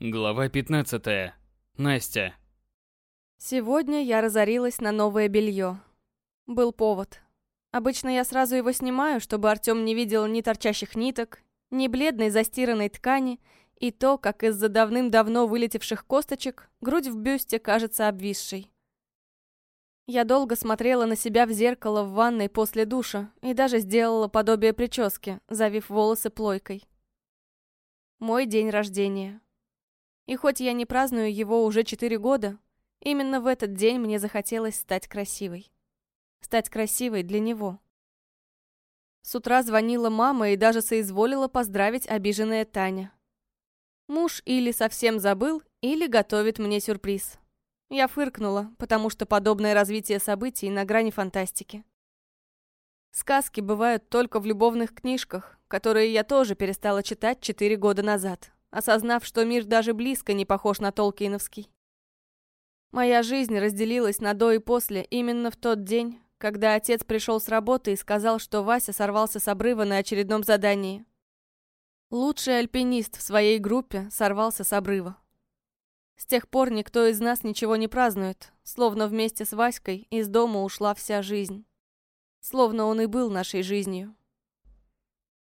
Глава 15. Настя. Сегодня я разорилась на новое белье. Был повод. Обычно я сразу его снимаю, чтобы Артем не видел ни торчащих ниток, ни бледной застиранной ткани, и то, как из-за давным-давно вылетевших косточек грудь в бюсте кажется обвисшей. Я долго смотрела на себя в зеркало в ванной после душа и даже сделала подобие прически, завив волосы плойкой. Мой день рождения. И хоть я не праздную его уже четыре года, именно в этот день мне захотелось стать красивой. Стать красивой для него. С утра звонила мама и даже соизволила поздравить обиженная Таня. Муж или совсем забыл, или готовит мне сюрприз. Я фыркнула, потому что подобное развитие событий на грани фантастики. Сказки бывают только в любовных книжках, которые я тоже перестала читать четыре года назад, осознав, что мир даже близко не похож на Толкиновский. Моя жизнь разделилась на до и после именно в тот день, когда отец пришел с работы и сказал, что Вася сорвался с обрыва на очередном задании. Лучший альпинист в своей группе сорвался с обрыва. С тех пор никто из нас ничего не празднует, словно вместе с Васькой из дома ушла вся жизнь. Словно он и был нашей жизнью.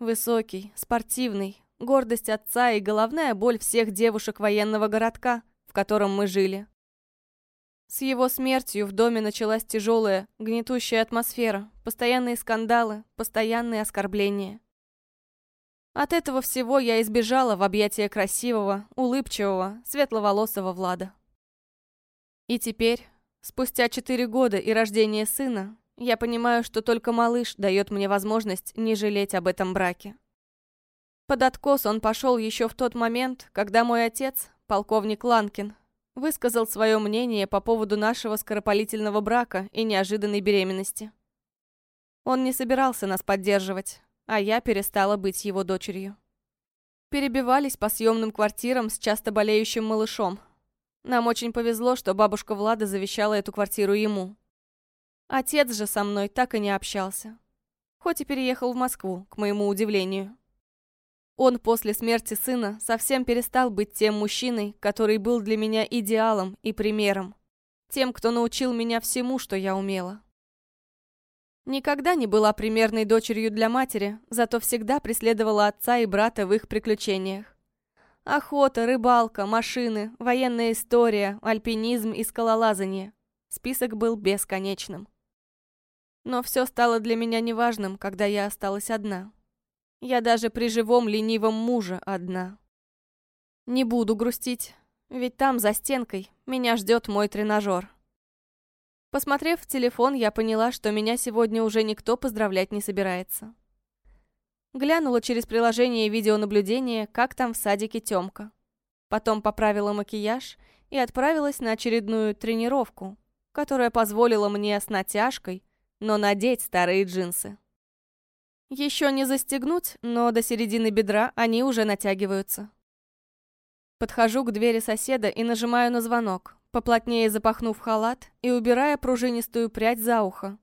Высокий, спортивный, гордость отца и головная боль всех девушек военного городка, в котором мы жили. С его смертью в доме началась тяжелая, гнетущая атмосфера, постоянные скандалы, постоянные оскорбления. От этого всего я избежала в объятия красивого, улыбчивого, светловолосого Влада. И теперь, спустя четыре года и рождения сына, я понимаю, что только малыш дает мне возможность не жалеть об этом браке. Под откос он пошел еще в тот момент, когда мой отец, полковник Ланкин, высказал свое мнение по поводу нашего скоропалительного брака и неожиданной беременности. Он не собирался нас поддерживать, а я перестала быть его дочерью. Перебивались по съемным квартирам с часто болеющим малышом. Нам очень повезло, что бабушка Влада завещала эту квартиру ему. Отец же со мной так и не общался. Хоть и переехал в Москву, к моему удивлению. Он после смерти сына совсем перестал быть тем мужчиной, который был для меня идеалом и примером. Тем, кто научил меня всему, что я умела. Никогда не была примерной дочерью для матери, зато всегда преследовала отца и брата в их приключениях. Охота, рыбалка, машины, военная история, альпинизм и скалолазание. Список был бесконечным. Но все стало для меня неважным, когда я осталась одна. Я даже при живом ленивом муже одна. Не буду грустить, ведь там, за стенкой, меня ждет мой тренажер. Посмотрев в телефон, я поняла, что меня сегодня уже никто поздравлять не собирается. Глянула через приложение видеонаблюдения, как там в садике Тёмка. Потом поправила макияж и отправилась на очередную тренировку, которая позволила мне с натяжкой но надеть старые джинсы. Еще не застегнуть, но до середины бедра они уже натягиваются. Подхожу к двери соседа и нажимаю на звонок, поплотнее запахнув халат и убирая пружинистую прядь за ухо,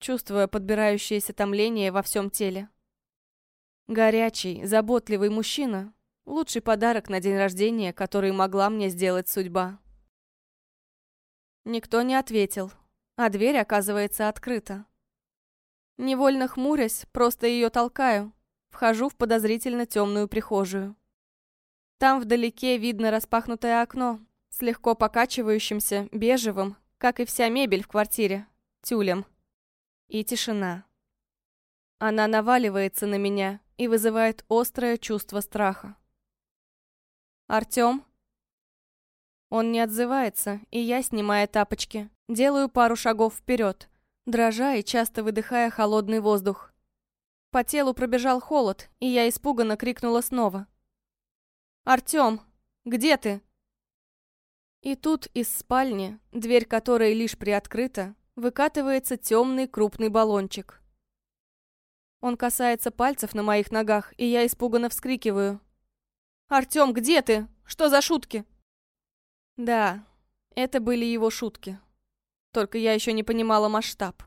чувствуя подбирающееся томление во всем теле. Горячий, заботливый мужчина — лучший подарок на день рождения, который могла мне сделать судьба. Никто не ответил, а дверь оказывается открыта. Невольно хмурясь, просто ее толкаю, вхожу в подозрительно темную прихожую. Там вдалеке видно распахнутое окно с легко покачивающимся бежевым, как и вся мебель в квартире, тюлем. И тишина. Она наваливается на меня и вызывает острое чувство страха. «Артём?» Он не отзывается, и я, снимая тапочки, делаю пару шагов вперед, дрожа и часто выдыхая холодный воздух. По телу пробежал холод, и я испуганно крикнула снова. «Артём, где ты?» И тут из спальни, дверь которой лишь приоткрыта, выкатывается темный крупный баллончик. Он касается пальцев на моих ногах, и я испуганно вскрикиваю. «Артём, где ты? Что за шутки?» Да, это были его шутки. Только я еще не понимала масштаб.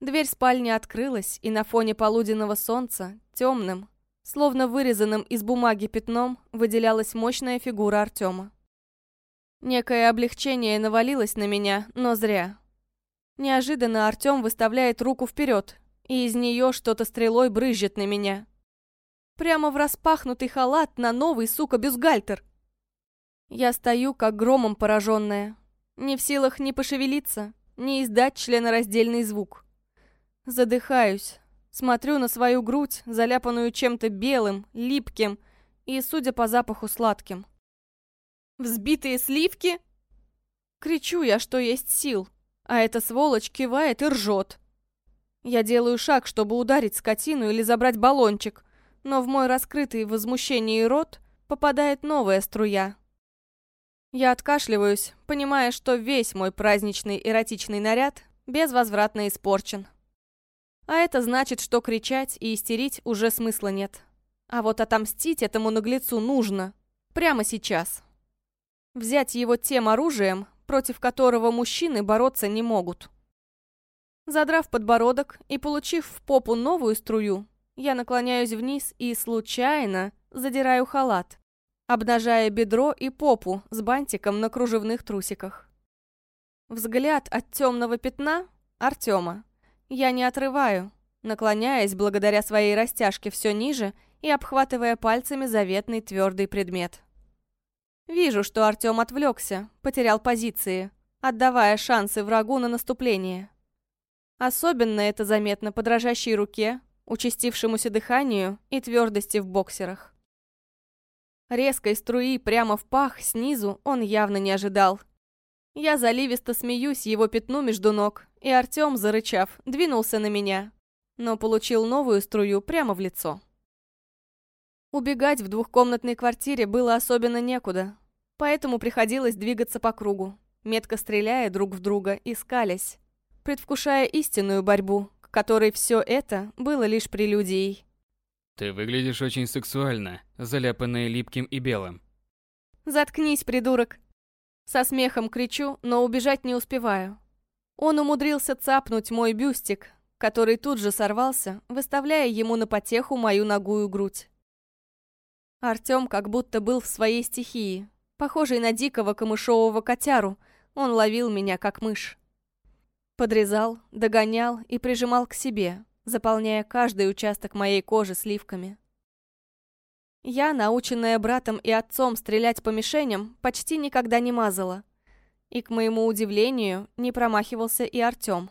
Дверь спальни открылась, и на фоне полуденного солнца, темным, Словно вырезанным из бумаги пятном выделялась мощная фигура Артема. Некое облегчение навалилось на меня, но зря. Неожиданно Артем выставляет руку вперед, и из нее что-то стрелой брызжет на меня. Прямо в распахнутый халат на новый, сука, бюстгальтер. Я стою, как громом пораженная. Не в силах ни пошевелиться, ни издать членораздельный звук. Задыхаюсь. Смотрю на свою грудь, заляпанную чем-то белым, липким и, судя по запаху, сладким. Взбитые сливки? Кричу я, что есть сил, а эта сволочь кивает и ржет. Я делаю шаг, чтобы ударить скотину или забрать баллончик, но в мой раскрытый в возмущении рот попадает новая струя. Я откашливаюсь, понимая, что весь мой праздничный эротичный наряд безвозвратно испорчен. А это значит, что кричать и истерить уже смысла нет. А вот отомстить этому наглецу нужно. Прямо сейчас. Взять его тем оружием, против которого мужчины бороться не могут. Задрав подбородок и получив в попу новую струю, я наклоняюсь вниз и случайно задираю халат, обнажая бедро и попу с бантиком на кружевных трусиках. Взгляд от темного пятна — Артема. Я не отрываю, наклоняясь благодаря своей растяжке все ниже и обхватывая пальцами заветный твердый предмет. Вижу, что Артем отвлекся, потерял позиции, отдавая шансы врагу на наступление. Особенно это заметно по дрожащей руке, участившемуся дыханию и твердости в боксерах. Резкой струи прямо в пах снизу он явно не ожидал. Я заливисто смеюсь его пятну между ног, и Артем, зарычав, двинулся на меня, но получил новую струю прямо в лицо. Убегать в двухкомнатной квартире было особенно некуда, поэтому приходилось двигаться по кругу, метко стреляя друг в друга и скалясь, предвкушая истинную борьбу, к которой все это было лишь прелюдией. Ты выглядишь очень сексуально, заляпанная липким и белым. «Заткнись, придурок!» Со смехом кричу, но убежать не успеваю. Он умудрился цапнуть мой бюстик, который тут же сорвался, выставляя ему на потеху мою ногую грудь. Артём как будто был в своей стихии. Похожий на дикого камышового котяру, он ловил меня как мышь. Подрезал, догонял и прижимал к себе, заполняя каждый участок моей кожи сливками. Я, наученная братом и отцом стрелять по мишеням, почти никогда не мазала. И, к моему удивлению, не промахивался и Артём.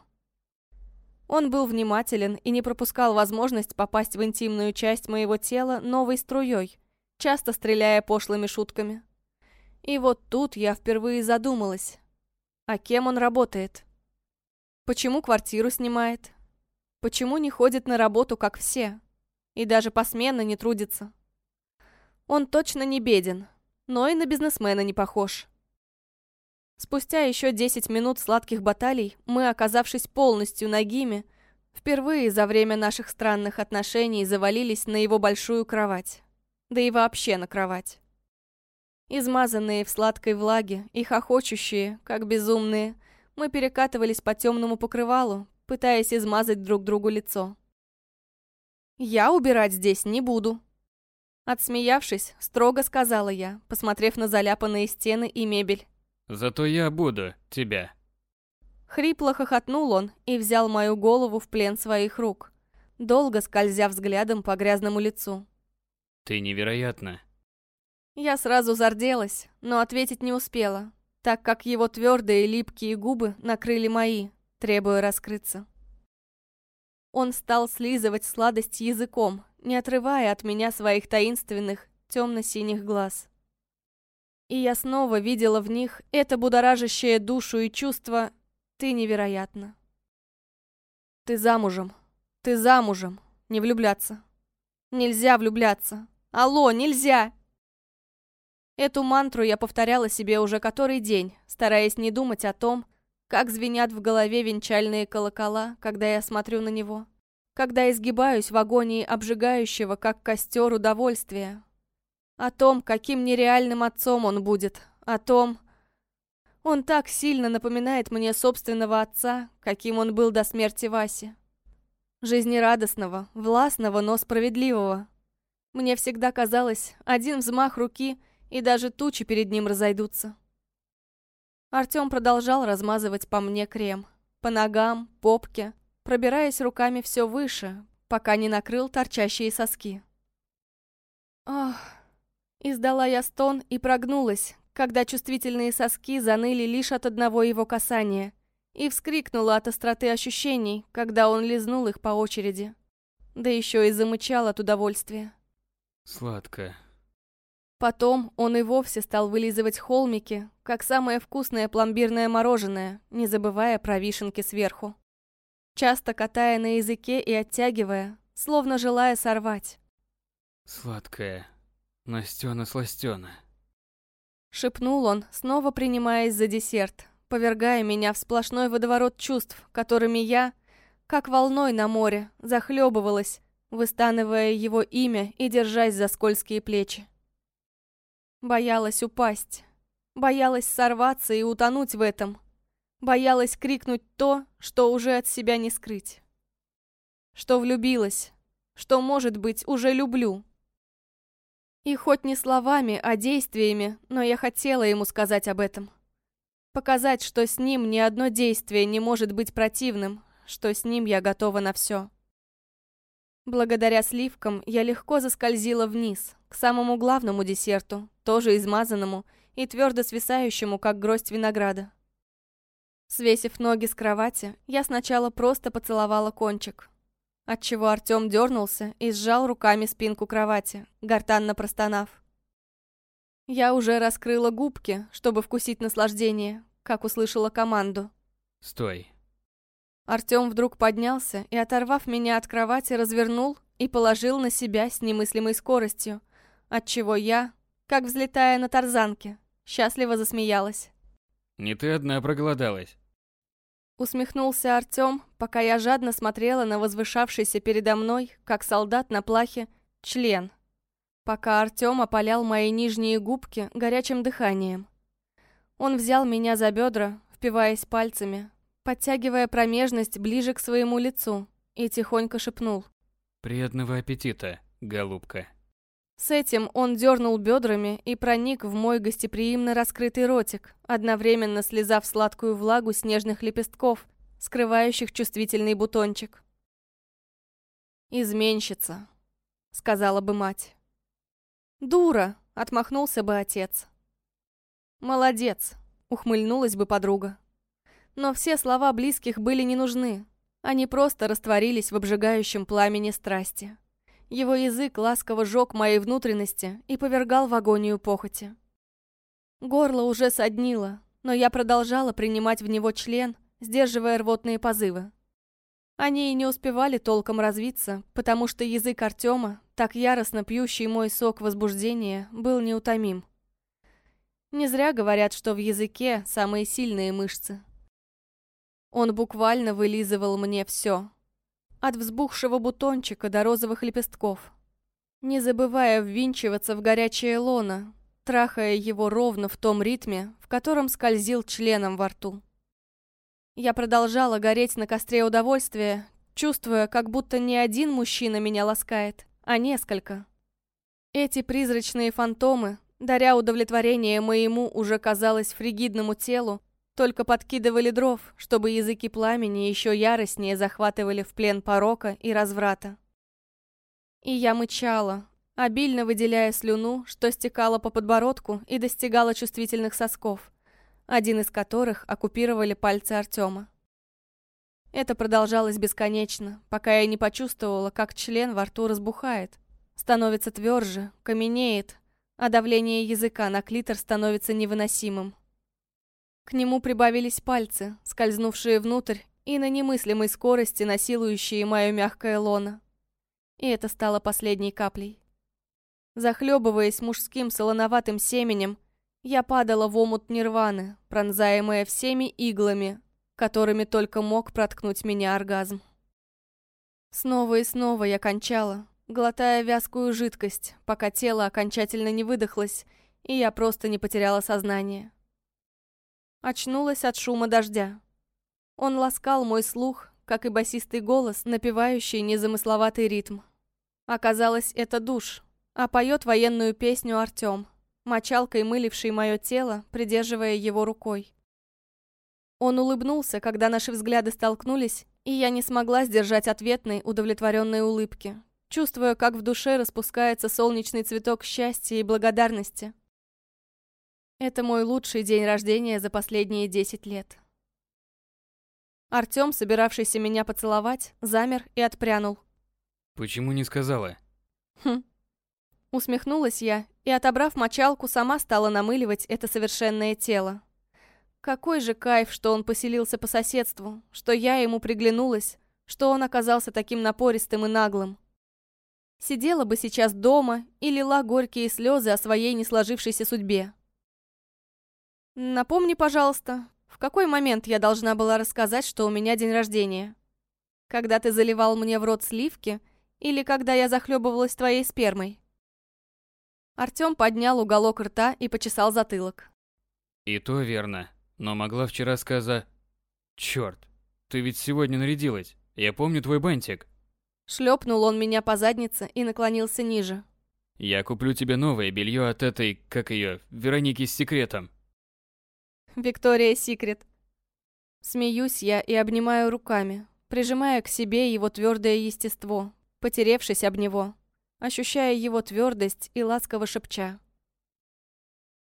Он был внимателен и не пропускал возможность попасть в интимную часть моего тела новой струей, часто стреляя пошлыми шутками. И вот тут я впервые задумалась. А кем он работает? Почему квартиру снимает? Почему не ходит на работу, как все? И даже посменно не трудится? Он точно не беден, но и на бизнесмена не похож. Спустя еще 10 минут сладких баталий, мы, оказавшись полностью нагими, впервые за время наших странных отношений завалились на его большую кровать. Да и вообще на кровать. Измазанные в сладкой влаге и хохочущие, как безумные, мы перекатывались по темному покрывалу, пытаясь измазать друг другу лицо. «Я убирать здесь не буду», Отсмеявшись, строго сказала я, посмотрев на заляпанные стены и мебель. «Зато я буду тебя». Хрипло хохотнул он и взял мою голову в плен своих рук, долго скользя взглядом по грязному лицу. «Ты невероятна». Я сразу зарделась, но ответить не успела, так как его твердые липкие губы накрыли мои, требуя раскрыться. Он стал слизывать сладость языком, не отрывая от меня своих таинственных, темно-синих глаз. И я снова видела в них это будоражащее душу и чувство «ты невероятно». Ты замужем. Ты замужем. Не влюбляться. Нельзя влюбляться. Алло, нельзя! Эту мантру я повторяла себе уже который день, стараясь не думать о том, как звенят в голове венчальные колокола, когда я смотрю на него когда изгибаюсь в агонии обжигающего, как костер удовольствия. О том, каким нереальным отцом он будет. О том... Он так сильно напоминает мне собственного отца, каким он был до смерти Васи. Жизнерадостного, властного, но справедливого. Мне всегда казалось, один взмах руки, и даже тучи перед ним разойдутся. Артём продолжал размазывать по мне крем. По ногам, попке, пробираясь руками все выше, пока не накрыл торчащие соски. Ох, издала я стон и прогнулась, когда чувствительные соски заныли лишь от одного его касания, и вскрикнула от остроты ощущений, когда он лизнул их по очереди. Да еще и замычал от удовольствия. Сладко. Потом он и вовсе стал вылизывать холмики, как самое вкусное пломбирное мороженое, не забывая про вишенки сверху. Часто катая на языке и оттягивая, словно желая сорвать. Сладкая. Настена-сластена. Шепнул он, снова принимаясь за десерт, повергая меня в сплошной водоворот чувств, которыми я, как волной на море, захлебывалась, выстанывая его имя и держась за скользкие плечи. Боялась упасть. Боялась сорваться и утонуть в этом. Боялась крикнуть то, что уже от себя не скрыть. Что влюбилась. Что, может быть, уже люблю. И хоть не словами, а действиями, но я хотела ему сказать об этом. Показать, что с ним ни одно действие не может быть противным, что с ним я готова на все. Благодаря сливкам я легко заскользила вниз, к самому главному десерту, тоже измазанному и твердо свисающему, как гроздь винограда. Свесив ноги с кровати, я сначала просто поцеловала кончик, отчего Артём дернулся и сжал руками спинку кровати, гортанно простонав. Я уже раскрыла губки, чтобы вкусить наслаждение, как услышала команду. «Стой!» Артём вдруг поднялся и, оторвав меня от кровати, развернул и положил на себя с немыслимой скоростью, отчего я, как взлетая на тарзанке, счастливо засмеялась. «Не ты одна проголодалась». Усмехнулся Артём, пока я жадно смотрела на возвышавшийся передо мной, как солдат на плахе, член. Пока Артём опалял мои нижние губки горячим дыханием. Он взял меня за бедра, впиваясь пальцами, подтягивая промежность ближе к своему лицу, и тихонько шепнул. «Приятного аппетита, голубка». С этим он дернул бедрами и проник в мой гостеприимно раскрытый ротик, одновременно слезав сладкую влагу снежных лепестков, скрывающих чувствительный бутончик. «Изменщица», — сказала бы мать. «Дура», — отмахнулся бы отец. «Молодец», — ухмыльнулась бы подруга. Но все слова близких были не нужны. Они просто растворились в обжигающем пламени страсти. Его язык ласково жег мои внутренности и повергал в агонию похоти. Горло уже соднило, но я продолжала принимать в него член, сдерживая рвотные позывы. Они и не успевали толком развиться, потому что язык Артема, так яростно пьющий мой сок возбуждения, был неутомим. Не зря говорят, что в языке самые сильные мышцы. Он буквально вылизывал мне все. От взбухшего бутончика до розовых лепестков. Не забывая ввинчиваться в горячее лоно, трахая его ровно в том ритме, в котором скользил членом во рту. Я продолжала гореть на костре удовольствия, чувствуя, как будто не один мужчина меня ласкает, а несколько. Эти призрачные фантомы, даря удовлетворение моему уже казалось фригидному телу, только подкидывали дров, чтобы языки пламени еще яростнее захватывали в плен порока и разврата. И я мычала, обильно выделяя слюну, что стекала по подбородку и достигала чувствительных сосков, один из которых оккупировали пальцы Артема. Это продолжалось бесконечно, пока я не почувствовала, как член во рту разбухает, становится тверже, каменеет, а давление языка на клитор становится невыносимым. К нему прибавились пальцы, скользнувшие внутрь и на немыслимой скорости насилующие мое мягкое лоно. И это стало последней каплей. Захлебываясь мужским солоноватым семенем, я падала в омут нирваны, пронзаемая всеми иглами, которыми только мог проткнуть меня оргазм. Снова и снова я кончала, глотая вязкую жидкость, пока тело окончательно не выдохлось, и я просто не потеряла сознание. Очнулась от шума дождя. Он ласкал мой слух, как и басистый голос, напевающий незамысловатый ритм. Оказалось, это душ, а поет военную песню Артем, мочалкой мыливший мое тело, придерживая его рукой. Он улыбнулся, когда наши взгляды столкнулись, и я не смогла сдержать ответной, удовлетворенной улыбки, чувствуя, как в душе распускается солнечный цветок счастья и благодарности. Это мой лучший день рождения за последние десять лет. Артём, собиравшийся меня поцеловать, замер и отпрянул. Почему не сказала? Хм. Усмехнулась я и, отобрав мочалку, сама стала намыливать это совершенное тело. Какой же кайф, что он поселился по соседству, что я ему приглянулась, что он оказался таким напористым и наглым. Сидела бы сейчас дома и лила горькие слезы о своей несложившейся судьбе. Напомни, пожалуйста, в какой момент я должна была рассказать, что у меня день рождения? Когда ты заливал мне в рот сливки или когда я захлебывалась твоей спермой? Артём поднял уголок рта и почесал затылок. И то верно, но могла вчера сказать... Чёрт, ты ведь сегодня нарядилась. Я помню твой бантик. Шлепнул он меня по заднице и наклонился ниже. Я куплю тебе новое белье от этой, как ее, Вероники с секретом. Виктория Секрет. Смеюсь я и обнимаю руками, прижимая к себе его твердое естество, потеревшись об него, ощущая его твердость и ласково шепча.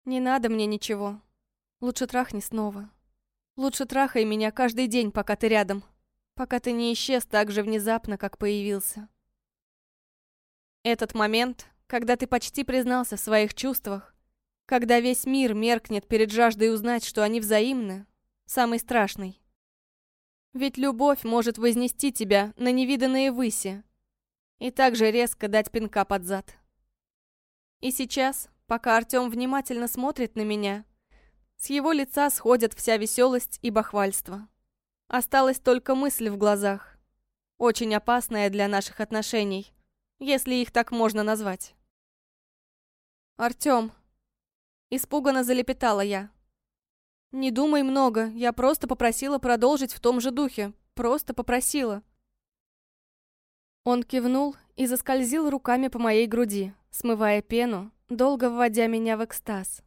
«Не надо мне ничего. Лучше трахни снова. Лучше трахай меня каждый день, пока ты рядом, пока ты не исчез так же внезапно, как появился». Этот момент, когда ты почти признался в своих чувствах, когда весь мир меркнет перед жаждой узнать, что они взаимны, самый страшный. Ведь любовь может вознести тебя на невиданные выси и также резко дать пинка под зад. И сейчас, пока Артём внимательно смотрит на меня, с его лица сходят вся веселость и бахвальство. Осталась только мысль в глазах, очень опасная для наших отношений, если их так можно назвать. «Артём, Испуганно залепетала я. «Не думай много, я просто попросила продолжить в том же духе. Просто попросила». Он кивнул и заскользил руками по моей груди, смывая пену, долго вводя меня в экстаз.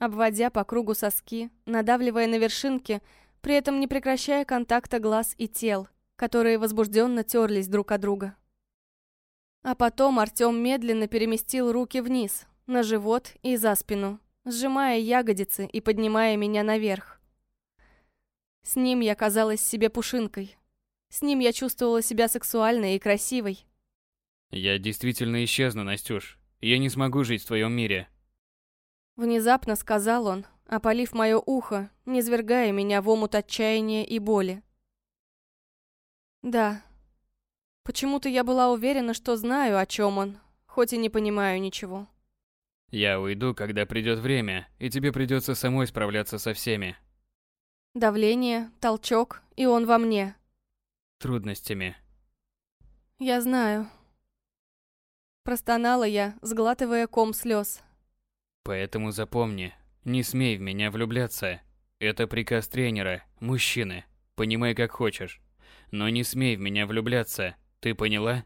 Обводя по кругу соски, надавливая на вершинки, при этом не прекращая контакта глаз и тел, которые возбужденно терлись друг от друга. А потом Артем медленно переместил руки вниз, на живот и за спину, сжимая ягодицы и поднимая меня наверх. С ним я казалась себе пушинкой. С ним я чувствовала себя сексуальной и красивой. Я действительно исчезну, Настюш. Я не смогу жить в твоем мире. Внезапно сказал он, опалив мое ухо, не свергая меня в омут отчаяния и боли. Да. Почему-то я была уверена, что знаю, о чем он, хоть и не понимаю ничего. Я уйду, когда придет время, и тебе придется самой справляться со всеми. Давление, толчок, и он во мне. Трудностями. Я знаю. Простонала я, сглатывая ком слез. Поэтому запомни, не смей в меня влюбляться. Это приказ тренера, мужчины. Понимай, как хочешь. Но не смей в меня влюбляться. Ты поняла?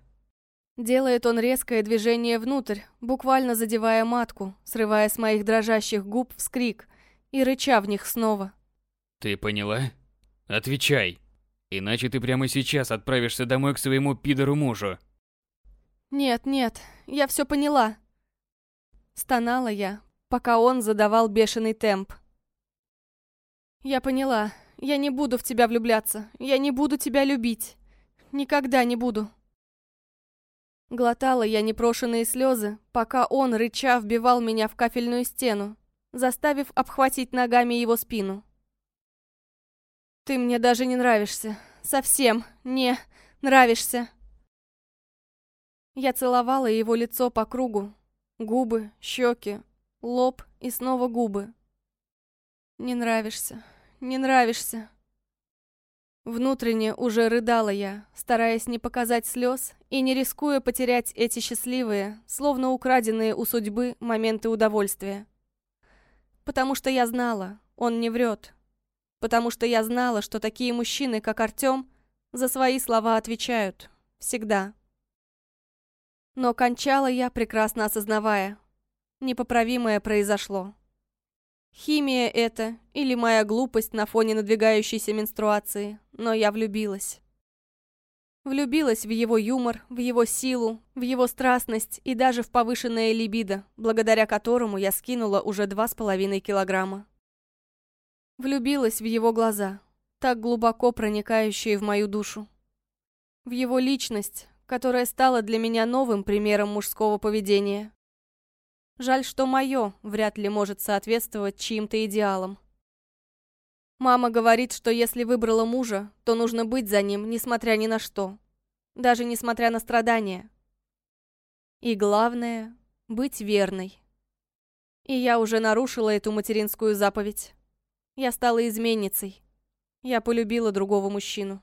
Делает он резкое движение внутрь, буквально задевая матку, срывая с моих дрожащих губ вскрик и рыча в них снова. «Ты поняла? Отвечай, иначе ты прямо сейчас отправишься домой к своему пидору-мужу». «Нет, нет, я все поняла». Стонала я, пока он задавал бешеный темп. «Я поняла. Я не буду в тебя влюбляться. Я не буду тебя любить. Никогда не буду». Глотала я непрошенные слезы, пока он, рыча, вбивал меня в кафельную стену, заставив обхватить ногами его спину. «Ты мне даже не нравишься. Совсем не нравишься». Я целовала его лицо по кругу. Губы, щеки, лоб и снова губы. «Не нравишься, не нравишься». Внутренне уже рыдала я, стараясь не показать слез и не рискуя потерять эти счастливые, словно украденные у судьбы моменты удовольствия. Потому что я знала, он не врет. Потому что я знала, что такие мужчины, как Артем, за свои слова отвечают. Всегда. Но кончала я, прекрасно осознавая. Непоправимое произошло. Химия это или моя глупость на фоне надвигающейся менструации, но я влюбилась. Влюбилась в его юмор, в его силу, в его страстность и даже в повышенное либидо, благодаря которому я скинула уже два с половиной килограмма. Влюбилась в его глаза, так глубоко проникающие в мою душу. В его личность, которая стала для меня новым примером мужского поведения. Жаль, что мое вряд ли может соответствовать чьим-то идеалам. Мама говорит, что если выбрала мужа, то нужно быть за ним, несмотря ни на что. Даже несмотря на страдания. И главное — быть верной. И я уже нарушила эту материнскую заповедь. Я стала изменницей. Я полюбила другого мужчину.